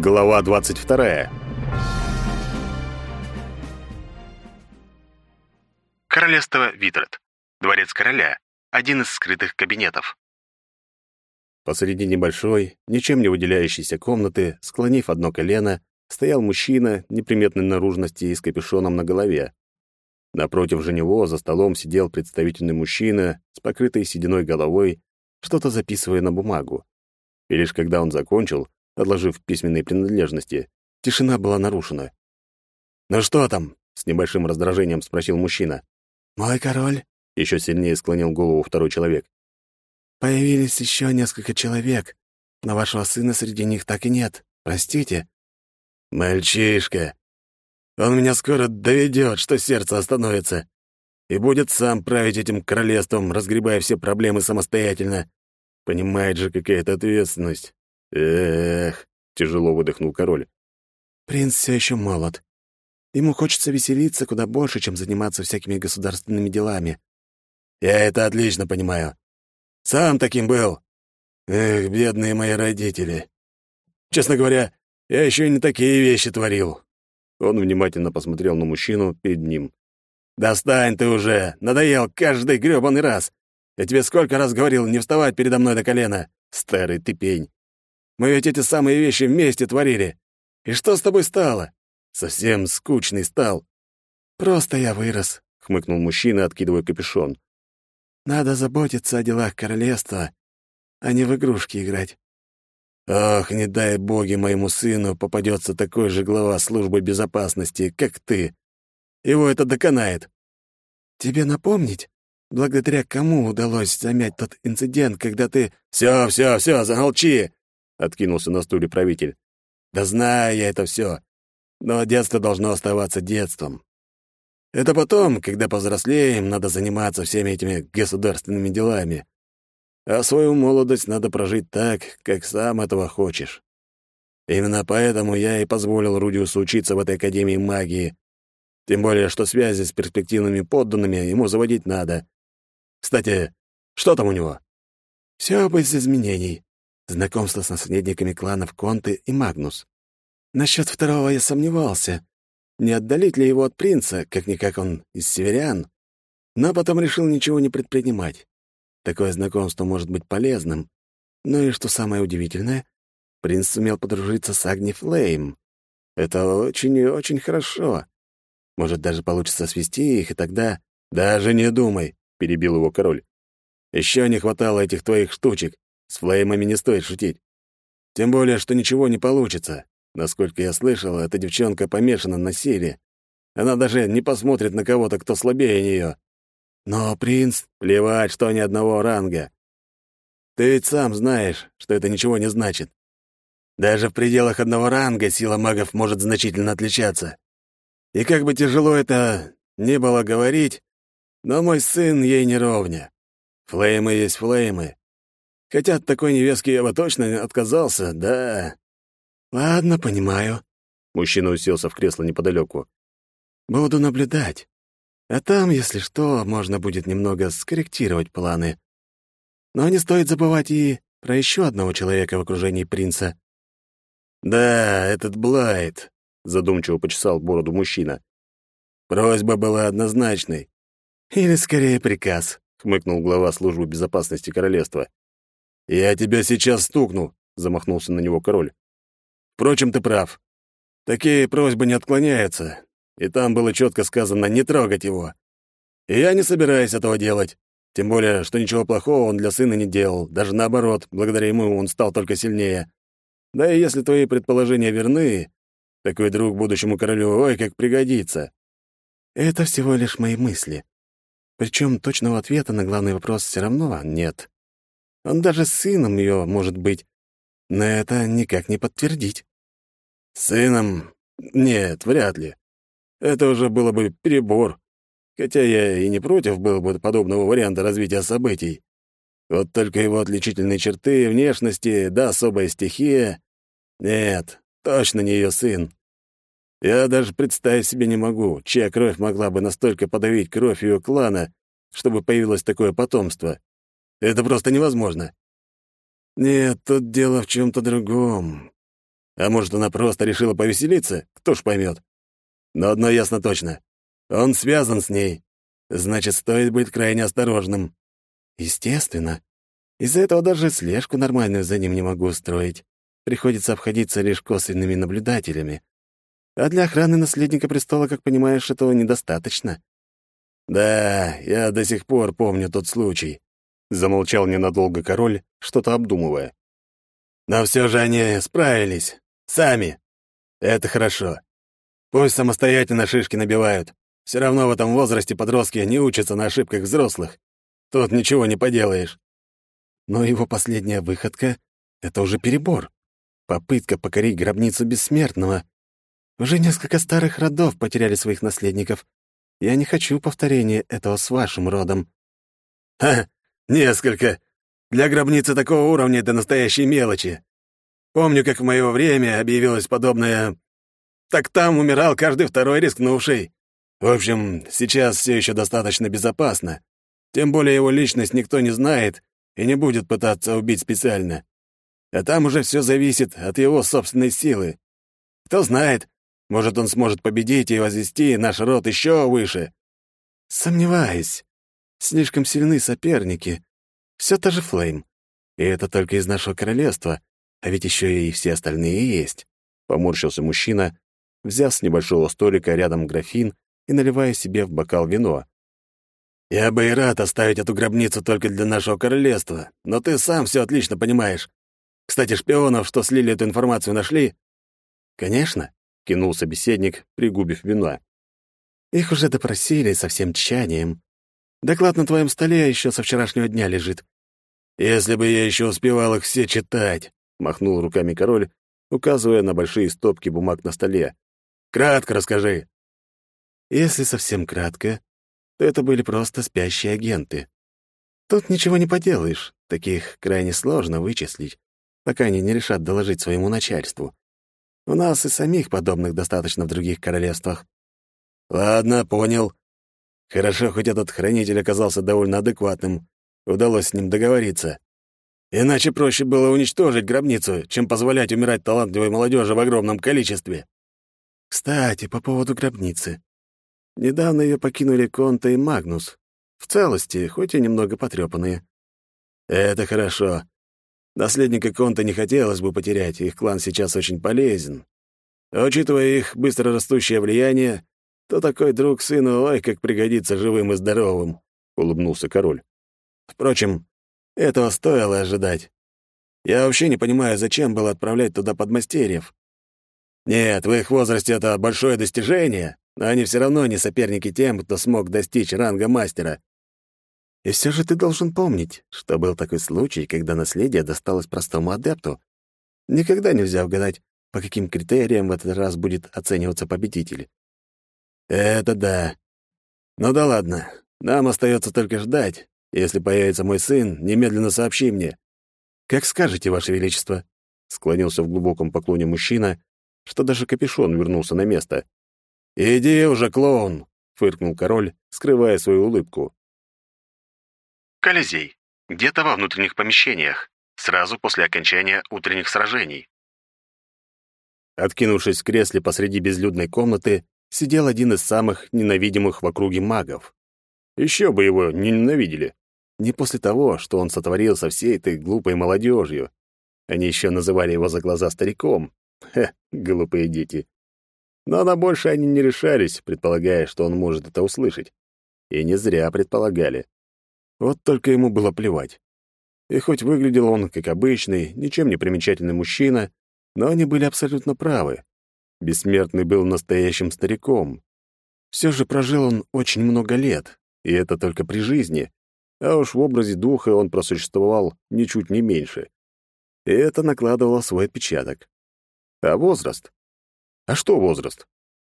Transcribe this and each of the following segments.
Глава 22. Королевство Витрат. Дворец короля. Один из скрытых кабинетов. Посреди небольшой, ничем не выделяющейся комнаты, склонив одно колено, стоял мужчина неприметной наружности и с капюшоном на голове. Напротив же него за столом сидел представительный мужчина с покрытой сединой головой, что-то записывая на бумагу. И лишь когда он закончил, отложив письменные принадлежности, тишина была нарушена. «Ну что там?» — с небольшим раздражением спросил мужчина. «Мой король», — еще сильнее склонил голову второй человек. «Появились еще несколько человек, но вашего сына среди них так и нет. Простите». «Мальчишка! Он меня скоро доведет, что сердце остановится, и будет сам править этим королевством, разгребая все проблемы самостоятельно. Понимает же, какая это ответственность. Эх, тяжело выдохнул король. Принц все еще молод. Ему хочется веселиться куда больше, чем заниматься всякими государственными делами. Я это отлично понимаю. Сам таким был. Эх, бедные мои родители. Честно говоря, я еще и не такие вещи творил. Он внимательно посмотрел на мужчину перед ним. «Достань ты уже! Надоел каждый грёбаный раз! Я тебе сколько раз говорил не вставать передо мной до колена, старый ты пень! Мы ведь эти самые вещи вместе творили! И что с тобой стало? Совсем скучный стал!» «Просто я вырос», — хмыкнул мужчина, откидывая капюшон. «Надо заботиться о делах королевства, а не в игрушки играть. Ох, не дай боги моему сыну попадется такой же глава службы безопасности, как ты. Его это доконает. Тебе напомнить, благодаря кому удалось замять тот инцидент, когда ты... Все, все, все, замолчи! Откинулся на стуле правитель. Да знаю я это все. Но детство должно оставаться детством. Это потом, когда повзрослеем, надо заниматься всеми этими государственными делами а свою молодость надо прожить так, как сам этого хочешь. Именно поэтому я и позволил Рудиусу учиться в этой Академии магии. Тем более, что связи с перспективными подданными ему заводить надо. Кстати, что там у него? Все без изменений. Знакомство с наследниками кланов Конты и Магнус. Насчет второго я сомневался. Не отдалить ли его от принца, как-никак он из северян? Но потом решил ничего не предпринимать. Такое знакомство может быть полезным. Ну и что самое удивительное, принц сумел подружиться с Агни Флейм. Это очень и очень хорошо. Может, даже получится свести их, и тогда... «Даже не думай», — перебил его король. Еще не хватало этих твоих штучек. С флеймами не стоит шутить. Тем более, что ничего не получится. Насколько я слышал, эта девчонка помешана на силе. Она даже не посмотрит на кого-то, кто слабее нее. Но принц... Плевать, что ни одного ранга. Ты ведь сам знаешь, что это ничего не значит. Даже в пределах одного ранга сила магов может значительно отличаться. И как бы тяжело это не было говорить, но мой сын ей не ровня. Флеймы есть флеймы. Хотя от такой невестки я бы точно отказался, да. Ладно, понимаю. Мужчина уселся в кресло неподалеку. Буду наблюдать. А там, если что, можно будет немного скорректировать планы. Но не стоит забывать и про еще одного человека в окружении принца. «Да, этот Блайт», — задумчиво почесал бороду мужчина. «Просьба была однозначной». «Или скорее приказ», — хмыкнул глава службы безопасности королевства. «Я тебя сейчас стукну», — замахнулся на него король. «Впрочем, ты прав. Такие просьбы не отклоняются, и там было четко сказано не трогать его. И я не собираюсь этого делать. Тем более, что ничего плохого он для сына не делал. Даже наоборот, благодаря ему он стал только сильнее. Да и если твои предположения верны, такой друг будущему королю ой как пригодится. Это всего лишь мои мысли. Причем точного ответа на главный вопрос все равно нет. Он даже сыном ее может быть, но это никак не подтвердить. Сыном? Нет, вряд ли. Это уже было бы перебор. Хотя я и не против был бы подобного варианта развития событий. Вот только его отличительные черты, внешности, да особая стихия... Нет, точно не ее сын. Я даже представить себе не могу, чья кровь могла бы настолько подавить кровь ее клана, чтобы появилось такое потомство. Это просто невозможно. Нет, тут дело в чем то другом. А может, она просто решила повеселиться? Кто ж поймет. Но одно ясно точно. Он связан с ней. Значит, стоит быть крайне осторожным. Естественно. Из-за этого даже слежку нормальную за ним не могу устроить. Приходится обходиться лишь косвенными наблюдателями. А для охраны наследника престола, как понимаешь, этого недостаточно. Да, я до сих пор помню тот случай. Замолчал ненадолго король, что-то обдумывая. Но все же они справились. Сами. Это хорошо. Пусть самостоятельно шишки набивают. Все равно в этом возрасте подростки не учатся на ошибках взрослых. Тут ничего не поделаешь. Но его последняя выходка — это уже перебор. Попытка покорить гробницу бессмертного. Уже несколько старых родов потеряли своих наследников. Я не хочу повторения этого с вашим родом. Ха, несколько. Для гробницы такого уровня это настоящие мелочи. Помню, как в моё время объявилось подобное... Так там умирал каждый второй рискнувший. В общем, сейчас все еще достаточно безопасно. Тем более его личность никто не знает и не будет пытаться убить специально. А там уже все зависит от его собственной силы. Кто знает, может, он сможет победить и возвести наш род еще выше. Сомневаюсь. Слишком сильны соперники. Все та же Флейм. И это только из нашего королевства, а ведь еще и все остальные есть. Поморщился мужчина, взяв с небольшого столика рядом графин и наливая себе в бокал вино. «Я бы и рад оставить эту гробницу только для нашего королевства, но ты сам все отлично понимаешь. Кстати, шпионов, что слили эту информацию, нашли?» «Конечно», — кинул собеседник, пригубив вина. «Их уже допросили со всем тщанием. Доклад на твоем столе еще со вчерашнего дня лежит». «Если бы я еще успевал их все читать», — махнул руками король, указывая на большие стопки бумаг на столе. «Кратко расскажи». Если совсем кратко, то это были просто спящие агенты. Тут ничего не поделаешь, таких крайне сложно вычислить, пока они не решат доложить своему начальству. У нас и самих подобных достаточно в других королевствах. Ладно, понял. Хорошо, хоть этот хранитель оказался довольно адекватным. Удалось с ним договориться. Иначе проще было уничтожить гробницу, чем позволять умирать талантливой молодежи в огромном количестве. Кстати, по поводу гробницы. Недавно ее покинули Конта и Магнус. В целости, хоть и немного потрепанные. Это хорошо. Наследника Конта не хотелось бы потерять, их клан сейчас очень полезен. Учитывая их быстро растущее влияние, то такой друг сыну ой как пригодится живым и здоровым, — улыбнулся король. Впрочем, этого стоило ожидать. Я вообще не понимаю, зачем было отправлять туда подмастерьев. Нет, в их возрасте это большое достижение, но они все равно не соперники тем, кто смог достичь ранга мастера. И все же ты должен помнить, что был такой случай, когда наследие досталось простому адепту. Никогда нельзя угадать, по каким критериям в этот раз будет оцениваться победитель. Это да. Ну да ладно, нам остается только ждать. Если появится мой сын, немедленно сообщи мне. Как скажете, Ваше Величество, склонился в глубоком поклоне мужчина, что даже капюшон вернулся на место. «Иди уже, клоун!» — фыркнул король, скрывая свою улыбку. Колизей. Где-то во внутренних помещениях, сразу после окончания утренних сражений. Откинувшись в кресле посреди безлюдной комнаты, сидел один из самых ненавидимых в округе магов. Еще бы его не ненавидели. Не после того, что он сотворил со всей этой глупой молодежью. Они еще называли его за глаза стариком. Хе, глупые дети но на больше они не решались, предполагая, что он может это услышать. И не зря предполагали. Вот только ему было плевать. И хоть выглядел он как обычный, ничем не примечательный мужчина, но они были абсолютно правы. Бессмертный был настоящим стариком. Все же прожил он очень много лет, и это только при жизни, а уж в образе духа он просуществовал ничуть не меньше. И это накладывало свой отпечаток. А возраст? А что возраст?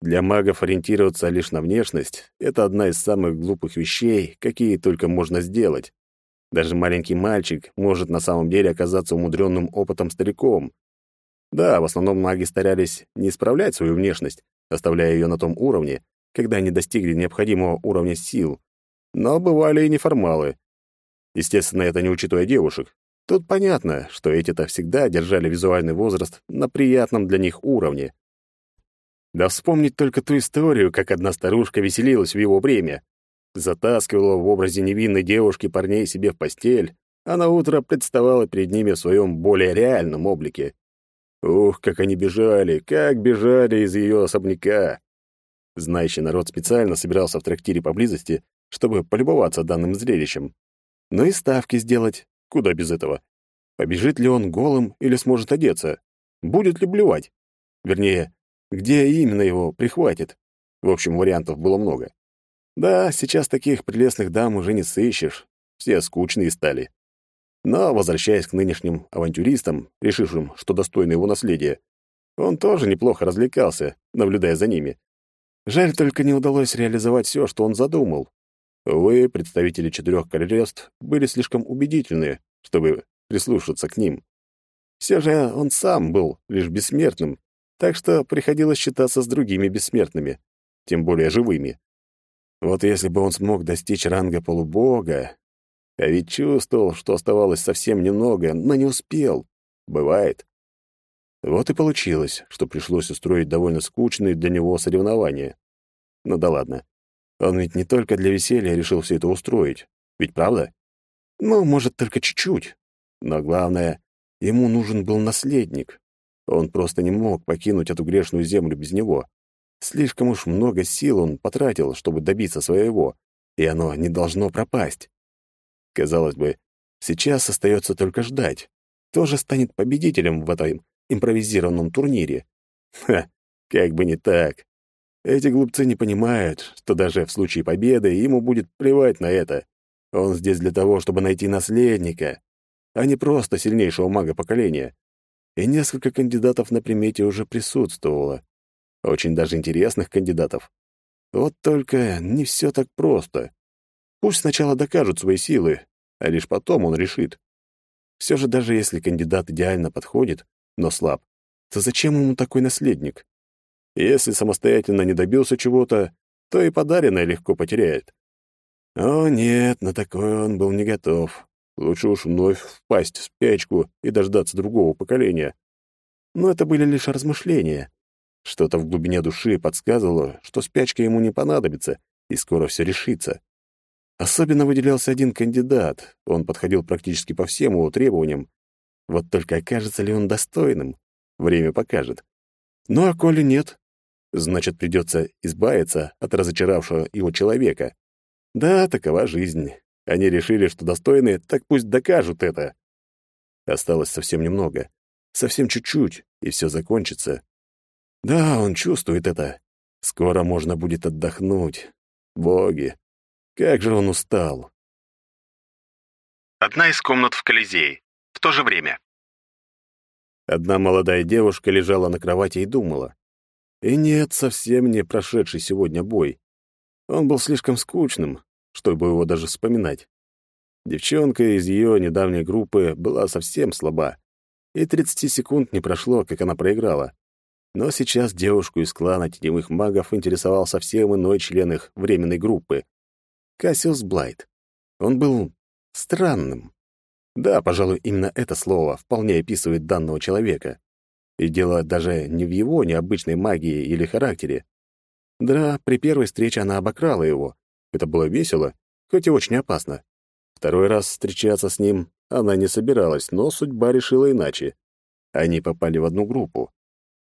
Для магов ориентироваться лишь на внешность — это одна из самых глупых вещей, какие только можно сделать. Даже маленький мальчик может на самом деле оказаться умудренным опытом стариком. Да, в основном маги старались не исправлять свою внешность, оставляя ее на том уровне, когда они достигли необходимого уровня сил. Но бывали и неформалы. Естественно, это не учитывая девушек. Тут понятно, что эти-то всегда держали визуальный возраст на приятном для них уровне. Да вспомнить только ту историю, как одна старушка веселилась в его время. Затаскивала в образе невинной девушки парней себе в постель, а на утро представала перед ними в своем более реальном облике. Ух, как они бежали, как бежали из ее особняка! Знающий народ специально собирался в трактире поблизости, чтобы полюбоваться данным зрелищем. Но и ставки сделать, куда без этого. Побежит ли он голым или сможет одеться? Будет ли блевать? Вернее, где именно его прихватит? В общем, вариантов было много. Да, сейчас таких прелестных дам уже не сыщешь, все скучные стали. Но, возвращаясь к нынешним авантюристам, решившим, что достойны его наследия, он тоже неплохо развлекался, наблюдая за ними. Жаль, только не удалось реализовать все, что он задумал. Увы, представители четырех королевств были слишком убедительны, чтобы прислушаться к ним. Все же он сам был лишь бессмертным, так что приходилось считаться с другими бессмертными, тем более живыми. Вот если бы он смог достичь ранга полубога, а ведь чувствовал, что оставалось совсем немного, но не успел. Бывает. Вот и получилось, что пришлось устроить довольно скучные для него соревнования. Ну да ладно. Он ведь не только для веселья решил все это устроить. Ведь правда? Ну, может, только чуть-чуть. Но главное, ему нужен был наследник. Он просто не мог покинуть эту грешную землю без него. Слишком уж много сил он потратил, чтобы добиться своего, и оно не должно пропасть. Казалось бы, сейчас остается только ждать. Кто же станет победителем в этом импровизированном турнире? Ха, как бы не так. Эти глупцы не понимают, что даже в случае победы ему будет плевать на это. Он здесь для того, чтобы найти наследника, а не просто сильнейшего мага поколения. И несколько кандидатов на примете уже присутствовало. Очень даже интересных кандидатов. Вот только не все так просто. Пусть сначала докажут свои силы, а лишь потом он решит. Все же даже если кандидат идеально подходит, но слаб, то зачем ему такой наследник? Если самостоятельно не добился чего-то, то и подаренное легко потеряет. О нет, на такое он был не готов. Лучше уж вновь впасть в спячку и дождаться другого поколения. Но это были лишь размышления. Что-то в глубине души подсказывало, что спячка ему не понадобится, и скоро все решится. Особенно выделялся один кандидат. Он подходил практически по всем его требованиям. Вот только окажется ли он достойным? Время покажет. Ну а коли нет, значит, придется избавиться от разочаровавшего его человека. Да, такова жизнь. Они решили, что достойны, так пусть докажут это. Осталось совсем немного. Совсем чуть-чуть, и все закончится. Да, он чувствует это. Скоро можно будет отдохнуть. Боги, как же он устал. Одна из комнат в Колизее. В то же время. Одна молодая девушка лежала на кровати и думала. И нет, совсем не прошедший сегодня бой. Он был слишком скучным, чтобы его даже вспоминать. Девчонка из ее недавней группы была совсем слаба, и 30 секунд не прошло, как она проиграла. Но сейчас девушку из клана теневых магов интересовал совсем иной член их временной группы — Кассиус Блайт. Он был странным. Да, пожалуй, именно это слово вполне описывает данного человека. И дело даже не в его необычной магии или характере. Да, при первой встрече она обокрала его. Это было весело, хоть и очень опасно. Второй раз встречаться с ним она не собиралась, но судьба решила иначе. Они попали в одну группу.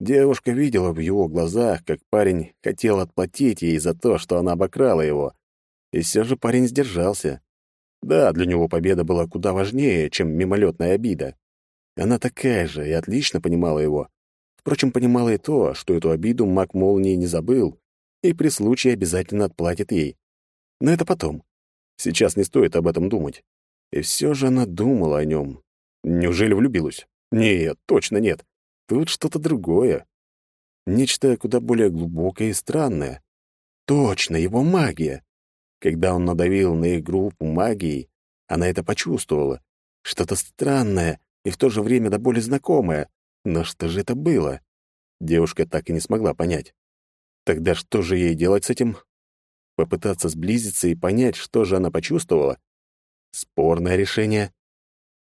Девушка видела в его глазах, как парень хотел отплатить ей за то, что она обокрала его. И все же парень сдержался. Да, для него победа была куда важнее, чем мимолетная обида. Она такая же и отлично понимала его. Впрочем, понимала и то, что эту обиду маг молнии не забыл и при случае обязательно отплатит ей. Но это потом. Сейчас не стоит об этом думать. И все же она думала о нем. Неужели влюбилась? Нет, точно нет. Тут что-то другое. Нечто куда более глубокое и странное. Точно, его магия. Когда он надавил на их группу магией, она это почувствовала. Что-то странное и в то же время до боли знакомое. Но что же это было? Девушка так и не смогла понять. Тогда что же ей делать с этим? Попытаться сблизиться и понять, что же она почувствовала? Спорное решение.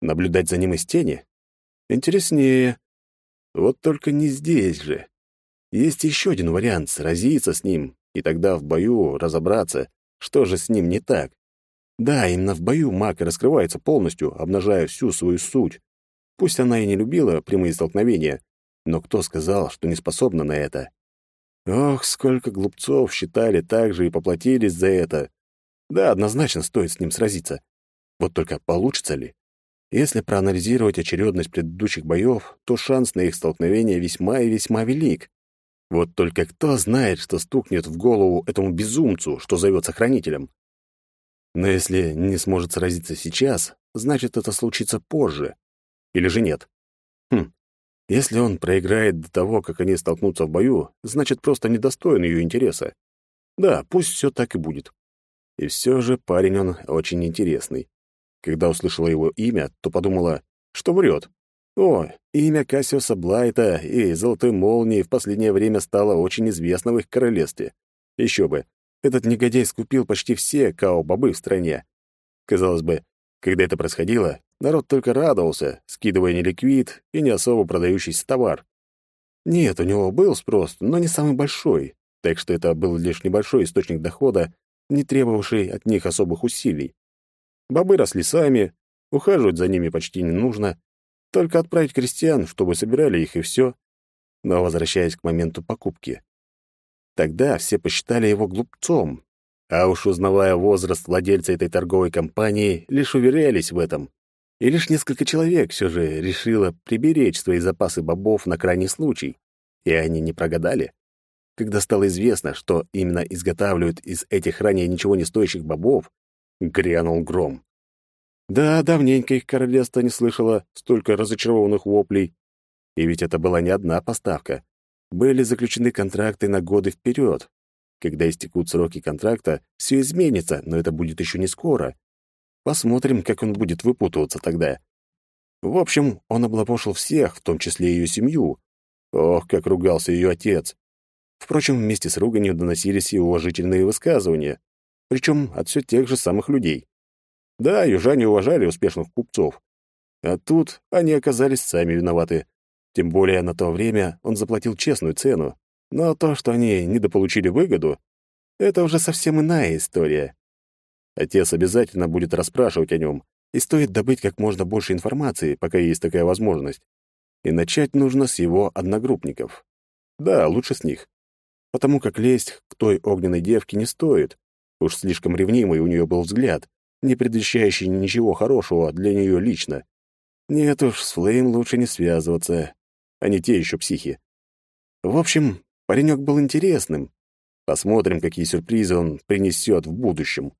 Наблюдать за ним из тени? Интереснее. Вот только не здесь же. Есть еще один вариант — сразиться с ним, и тогда в бою разобраться, что же с ним не так. Да, именно в бою маг раскрывается полностью, обнажая всю свою суть. Пусть она и не любила прямые столкновения, но кто сказал, что не способна на это? Ох, сколько глупцов считали так же и поплатились за это. Да, однозначно стоит с ним сразиться. Вот только получится ли? Если проанализировать очередность предыдущих боев, то шанс на их столкновение весьма и весьма велик. Вот только кто знает, что стукнет в голову этому безумцу, что зовется хранителем? Но если не сможет сразиться сейчас, значит, это случится позже. Или же нет? Хм, если он проиграет до того, как они столкнутся в бою, значит, просто недостоин ее интереса. Да, пусть все так и будет. И все же парень он очень интересный. Когда услышала его имя, то подумала, что врет. О, имя Кассиуса Блайта и Золотой Молнии в последнее время стало очень известно в их королевстве. Еще бы, этот негодяй скупил почти все као-бобы в стране. Казалось бы, когда это происходило, народ только радовался, скидывая неликвид и не особо продающийся товар. Нет, у него был спрос, но не самый большой, так что это был лишь небольшой источник дохода, не требовавший от них особых усилий. Бобы росли сами, ухаживать за ними почти не нужно, только отправить крестьян, чтобы собирали их и все. Но возвращаясь к моменту покупки. Тогда все посчитали его глупцом, а уж узнавая возраст владельца этой торговой компании, лишь уверялись в этом. И лишь несколько человек все же решило приберечь свои запасы бобов на крайний случай. И они не прогадали. Когда стало известно, что именно изготавливают из этих ранее ничего не стоящих бобов, грянул гром. Да, давненько их королевство не слышало столько разочарованных воплей. И ведь это была не одна поставка. Были заключены контракты на годы вперед. Когда истекут сроки контракта, все изменится, но это будет еще не скоро. Посмотрим, как он будет выпутываться тогда. В общем, он облапошил всех, в том числе ее семью. Ох, как ругался ее отец. Впрочем, вместе с руганью доносились и уважительные высказывания, причем от все тех же самых людей. Да, южане уважали успешных купцов. А тут они оказались сами виноваты. Тем более на то время он заплатил честную цену. Но то, что они недополучили выгоду, это уже совсем иная история. Отец обязательно будет расспрашивать о нем, и стоит добыть как можно больше информации, пока есть такая возможность. И начать нужно с его одногруппников. Да, лучше с них. Потому как лезть к той огненной девке не стоит. Уж слишком ревнимый у нее был взгляд, не предвещающий ничего хорошего для нее лично. Нет уж, с Флейм лучше не связываться. Они те еще психи. В общем, паренек был интересным. Посмотрим, какие сюрпризы он принесет в будущем.